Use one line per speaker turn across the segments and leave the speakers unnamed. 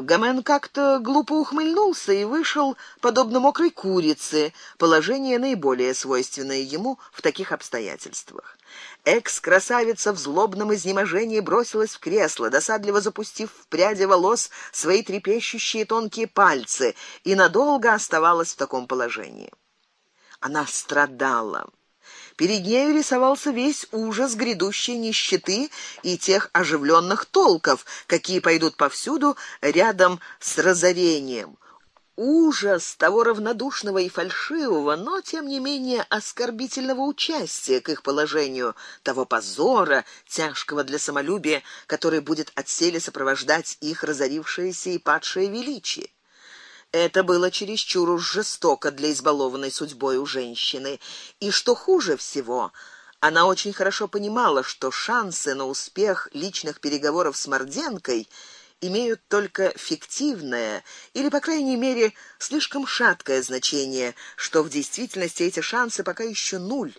Гамен как-то глупо ухмыльнулся и вышел подобно мокрой курице, положение наиболее свойственное ему в таких обстоятельствах. Экс-красавица в злобном изнеможении бросилась в кресло, досадливо запустив в пряди волос свои трепещущие тонкие пальцы, и надолго оставалась в таком положении. Она страдала. Перед нею рисовался весь ужас грядущей нищеты и тех оживленных толков, какие пойдут повсюду рядом с разорением. Ужас того равнодушного и фальшивого, но тем не менее оскорбительного участия к их положению, того позора, тяжкого для самолюбия, который будет отселе сопровождать их разорившееся и падшее величие. Это было чересчур уж жестоко для избалованной судьбой у женщины, и что хуже всего, она очень хорошо понимала, что шансы на успех личных переговоров с Морденкой имеют только фиктивное или, по крайней мере, слишком шаткое значение, что в действительности эти шансы пока еще нуль.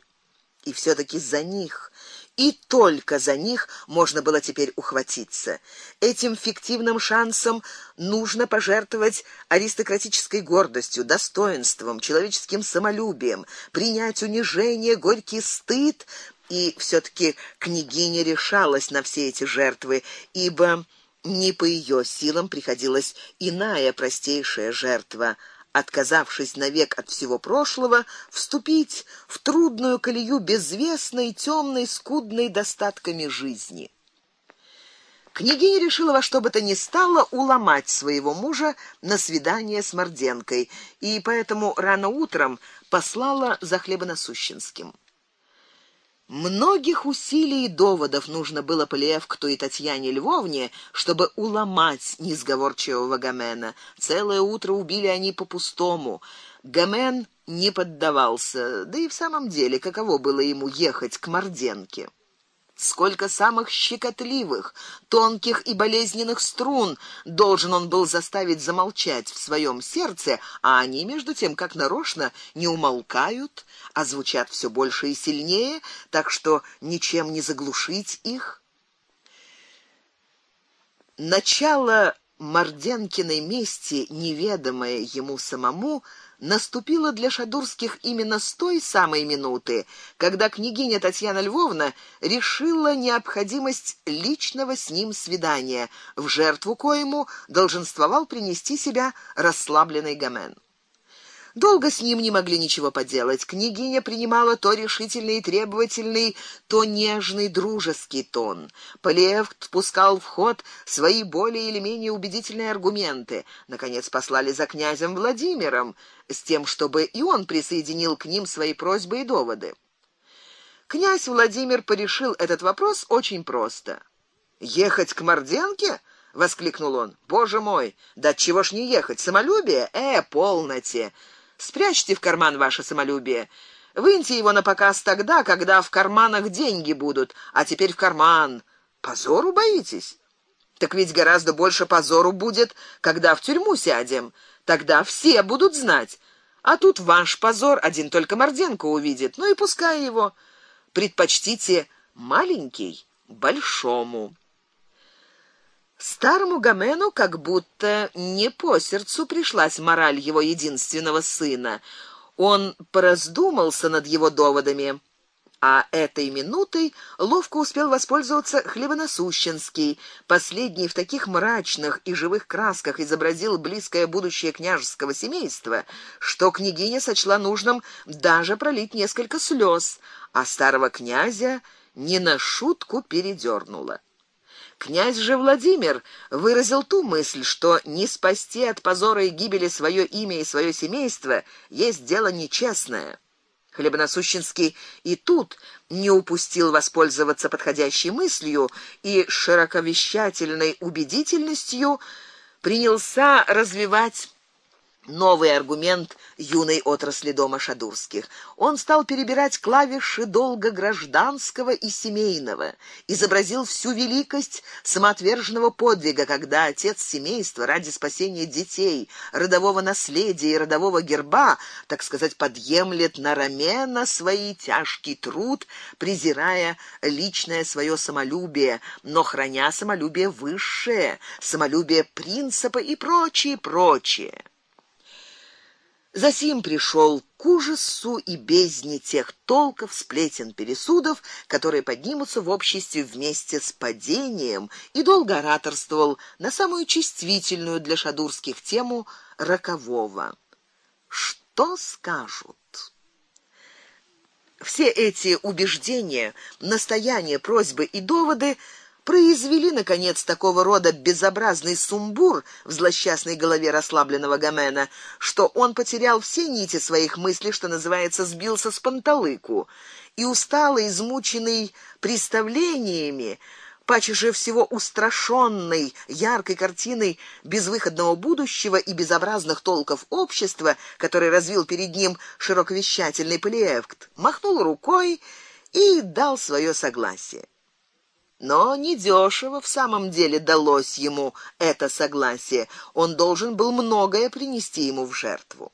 И все таки за них и только за них можно было теперь ухватиться. Этим фиктивным шансом нужно пожертвовать аристократической гордостью, достоинством, человеческим самолюбием, принять унижение, горький стыд, и все таки княгиня решалась на все эти жертвы, ибо не по ее силам приходилась иная простейшая жертва отказавшись навек от всего прошлого, вступить в трудную колею безвестной, темной, скудной достатками жизни. Княгиня решила во что бы то ни стало уломать своего мужа на свидание с Морденкой, и поэтому рано утром послала за хлебоносущенским. Многих усилий и доводов нужно было Полевкту и Татьяне Львовне, чтобы уломать несговорчивого Гамена. Целое утро убили они по-пустому. Гамен не поддавался. Да и в самом деле, каково было ему ехать к Морденке? Сколько самых щекотливых, тонких и болезненных струн должен он был заставить замолчать в своем сердце, а они между тем как нарочно не умолкают, а звучат все больше и сильнее, так что ничем не заглушить их. Начало Морденкиной мести, неведомое ему самому, наступило для шадурских именно с той самой минуты, когда княгиня Татьяна Львовна решила необходимость личного с ним свидания, в жертву коему долженствовал принести себя расслабленный Гамен. Долго с ним не могли ничего поделать. Княгиня принимала то решительный и требовательный, то нежный дружеский тон. Полевт пускал в ход свои более или менее убедительные аргументы. Наконец послали за князем Владимиром с тем, чтобы и он присоединил к ним свои просьбы и доводы. Князь Владимир порешил этот вопрос очень просто. Ехать к Морденке? воскликнул он. Боже мой, да чего ж не ехать? Самолюбие? Э, полноте. Спрячьте в карман ваше самолюбие. Выньте его на показ тогда, когда в карманах деньги будут, а теперь в карман. Позору боитесь? Так ведь гораздо больше позору будет, когда в тюрьму сядем. Тогда все будут знать. А тут ваш позор один только Морденко увидит. Ну и пускай его. Предпочтите маленький большому. Старому Гамену как будто не по сердцу пришлась мораль его единственного сына. Он пораздумался над его доводами, а этой минутой ловко успел воспользоваться Хлебоносущенский. Последний в таких мрачных и живых красках изобразил близкое будущее княжеского семейства, что княгиня сочла нужным даже пролить несколько слез, а старого князя не на шутку передернуло. Князь же Владимир выразил ту мысль, что не спасти от позора и гибели свое имя и свое семейство есть дело нечестное. Хлебоносущенский и тут не упустил воспользоваться подходящей мыслью и широковещательной убедительностью принялся развивать новый аргумент юной отрасли дома Шадурских. Он стал перебирать клавиши долго гражданского и семейного, изобразил всю великость самоотверженного подвига, когда отец семейства ради спасения детей, родового наследия и родового герба, так сказать, подъемлет на рамена свой тяжкий труд, презирая личное свое самолюбие, но храня самолюбие высшее, самолюбие принципа и прочее, прочее. Засим пришел к ужасу и бездне тех толков, сплетен, пересудов, которые поднимутся в обществе вместе с падением, и долго ораторствовал на самую чувствительную для шадурских тему рокового. Что скажут? Все эти убеждения, настояния, просьбы и доводы произвели наконец такого рода безобразный сумбур в злосчастной голове расслабленного Гомена, что он потерял все нити своих мыслей, что называется, сбился с панталыку, и усталый, измученный представлениями, паче же всего устрашённый яркой картиной безвыходного будущего и безобразных толков общества, который развил перед ним широковещательный Полиевкт, махнул рукой и дал свое согласие. Но недешево в самом деле далось ему это согласие. Он должен был многое принести ему в жертву.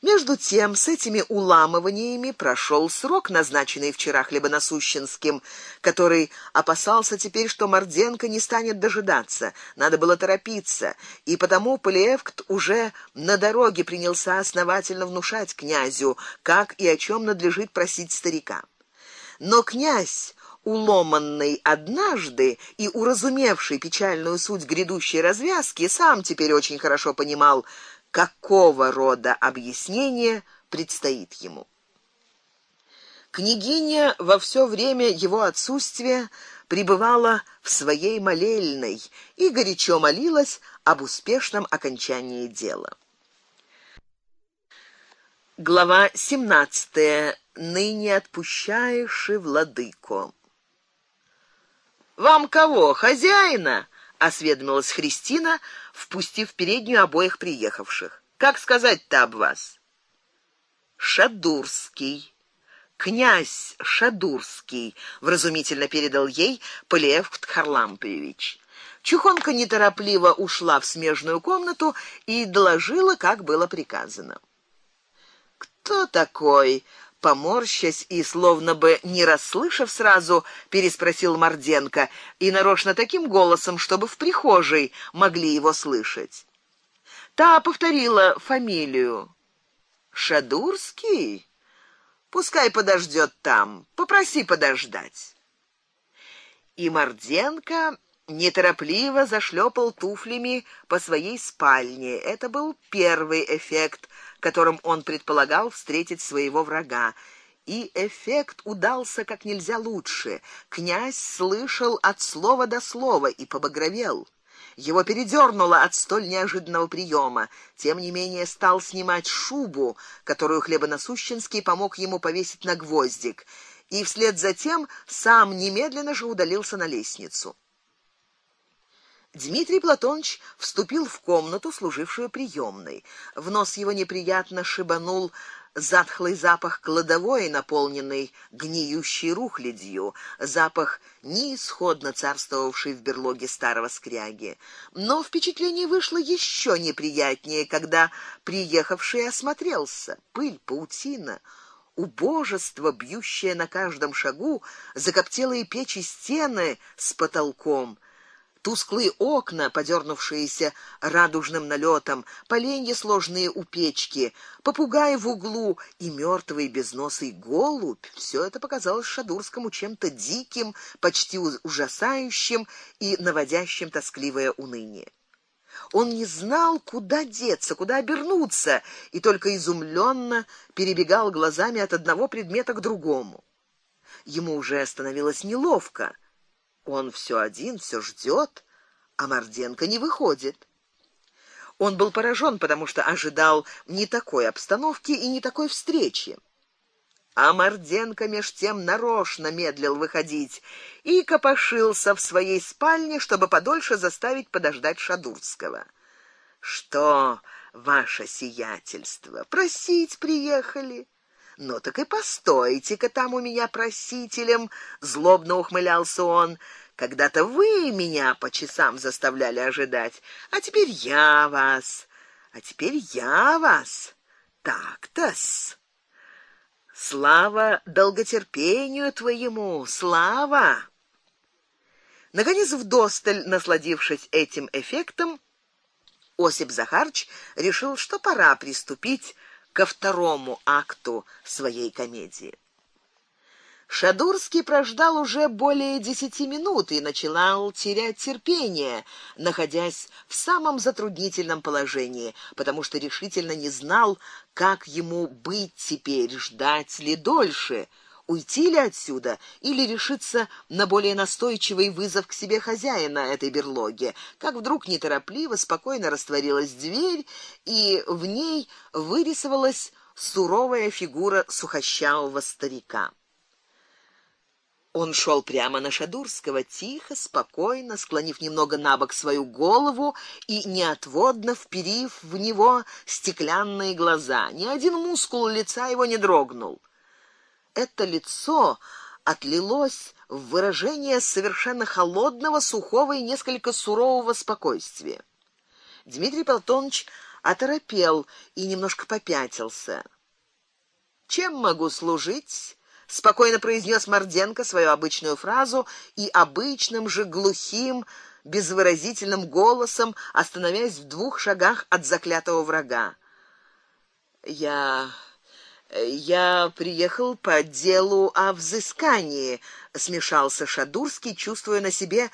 Между тем, с этими уламываниями прошел срок, назначенный вчера хлебоносущенским, который опасался теперь, что Морденко не станет дожидаться. Надо было торопиться, и потому Полиевкт уже на дороге принялся основательно внушать князю, как и о чем надлежит просить старика. Но князь уломанный однажды и уразумевший печальную суть грядущей развязки, сам теперь очень хорошо понимал, какого рода объяснение предстоит ему. Княгиня во все время его отсутствия пребывала в своей молельной и горячо молилась об успешном окончании дела. Глава 17. Ныне отпущаешь, владыко. Вам кого, хозяина? осведомилась Христина, впустив в переднюю обоих приехавших. Как сказать-то об вас? Шадурский. Князь Шадурский, вразумительно передал ей Полиевкт Харлампович. Чухонка неторопливо ушла в смежную комнату и доложила, как было приказано. Кто такой? Поморщась и словно бы не расслышав сразу, переспросил Морденко и нарочно таким голосом, чтобы в прихожей могли его слышать. Та повторила фамилию. Шадурский. Пускай подождет там. Попроси подождать. И Морденко неторопливо зашлепал туфлями по своей спальне. Это был первый эффект которым он предполагал встретить своего врага. И эффект удался как нельзя лучше. Князь слышал от слова до слова и побагровел. Его передёрнуло от столь неожиданного приема. Тем не менее стал снимать шубу, которую хлебоносущенский помог ему повесить на гвоздик, и вслед за тем сам немедленно же удалился на лестницу. Дмитрий Платонович вступил в комнату, служившую приёмной. В нос его неприятно шибанул затхлый запах кладовой, наполненный гниющей рухлядью, запах неисходно царствовавший в берлоге старого скряги. Но впечатление вышло ещё неприятнее, когда приехавший осмотрелся. Пыль, паутина, убожество, бьющее на каждом шагу, закоптелые печи стены с потолком — тусклые окна, подернувшиеся радужным налетом, поленья сложные у печки, попугай в углу и мертвый безносый голубь все это показалось Шадурскому чем-то диким, почти ужасающим и наводящим тоскливое уныние. Он не знал, куда деться, куда обернуться, и только изумленно перебегал глазами от одного предмета к другому. Ему уже становилось неловко. Он все один, все ждет, а Морденко не выходит. Он был поражен, потому что ожидал не такой обстановки и не такой встречи. А Морденко меж тем нарочно медлил выходить и копошился в своей спальне, чтобы подольше заставить подождать Шадурского. Что, ваше сиятельство, просить приехали? Ну так и постойте-ка там у меня просителем, злобно ухмылялся он. Когда-то вы меня по часам заставляли ожидать, а теперь я вас. А теперь я вас. Так-то-с. Слава долготерпению твоему, слава. Наконец, вдосталь насладившись этим эффектом, Осип Захарч решил, что пора приступить ко второму акту своей комедии. Шадурский прождал уже более десяти минут и начинал терять терпение, находясь в самом затруднительном положении, потому что решительно не знал, как ему быть теперь, ждать ли дольше, уйти ли отсюда или решиться на более настойчивый вызов к себе хозяина этой берлоги. Как вдруг неторопливо, спокойно растворилась дверь, и в ней вырисовалась суровая фигура сухощавого старика. Он шел прямо на Шадурского, тихо, спокойно, склонив немного набок свою голову и неотводно вперив в него стеклянные глаза. Ни один мускул лица его не дрогнул. Это лицо отлилось в выражение совершенно холодного, сухого и несколько сурового спокойствия. Дмитрий Платонович оторопел и немножко попятился. Чем могу служить? спокойно произнес Морденко свою обычную фразу и обычным же глухим, безвыразительным голосом, остановясь в двух шагах от заклятого врага. Я я приехал по делу о взыскании, смешался Шадурский, чувствуя на себе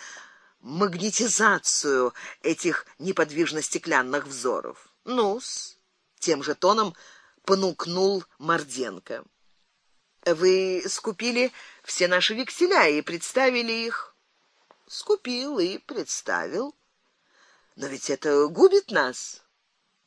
магнетизацию этих неподвижно стеклянных взоров. Ну-с, тем же тоном понукнул Морденко. Вы скупили все наши векселя и представили их. Скупил и представил. Но ведь это губит нас.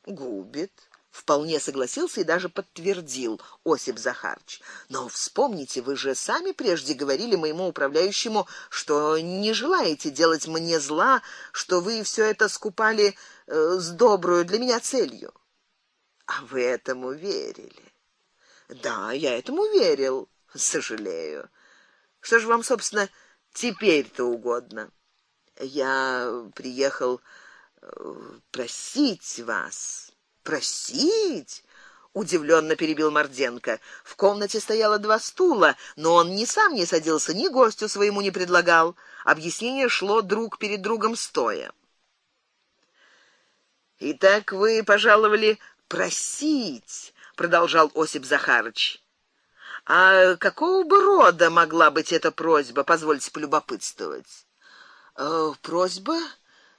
Губит. Вполне согласился и даже подтвердил Осип Захарч. Но вспомните, вы же сами прежде говорили моему управляющему, что не желаете делать мне зла, что вы все это скупали э, с добрую для меня целью. А вы этому верили? Да, я этому верил, сожалею. Что же вам, собственно, теперь-то угодно? Я приехал э, просить вас. Просить? удивленно перебил Морденко. В комнате стояло два стула, но он ни сам не садился, ни гостю своему не предлагал. Объяснение шло друг перед другом стоя. Итак, вы пожаловали просить продолжал Осип Захарыч. А какого бы рода могла быть эта просьба, позвольте полюбопытствовать? Э, просьба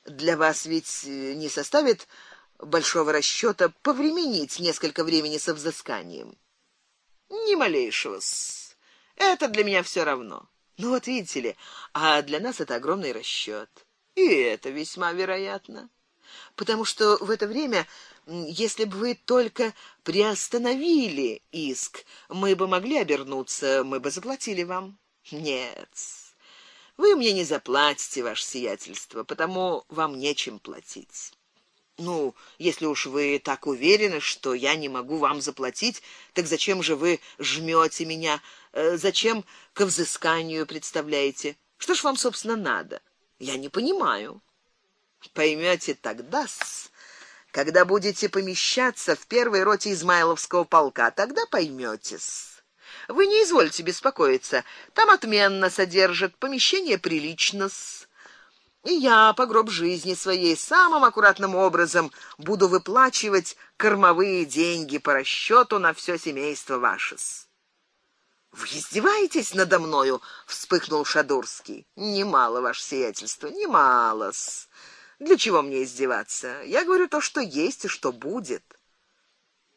для вас ведь не составит большого расчёта повременить несколько времени со взысканием. Ни малейшего. -с. Это для меня все равно. Ну вот видите ли, а для нас это огромный расчёт. И это весьма вероятно, потому что в это время если бы вы только приостановили иск, мы бы могли обернуться, мы бы заплатили вам. Нет. Вы мне не заплатите, ваше сиятельство, потому вам нечем платить. Ну, если уж вы так уверены, что я не могу вам заплатить, так зачем же вы жмёте меня? Э, зачем к взысканию представляете? Что ж вам собственно надо? Я не понимаю. Поймёте тогда-с, когда будете помещаться в первой роте Измайловского полка, тогда поймёте-с. Вы не извольте беспокоиться. Там отменно содержат, помещение прилично-с. И я по гроб жизни своей самым аккуратным образом буду выплачивать кормовые деньги по расчёту на всё семейство ваше. -с. Вы издеваетесь надо мною, вспыхнул Шадурский. Немало ваше сиятельство, немало-с. Для чего мне издеваться? Я говорю то, что есть и что будет.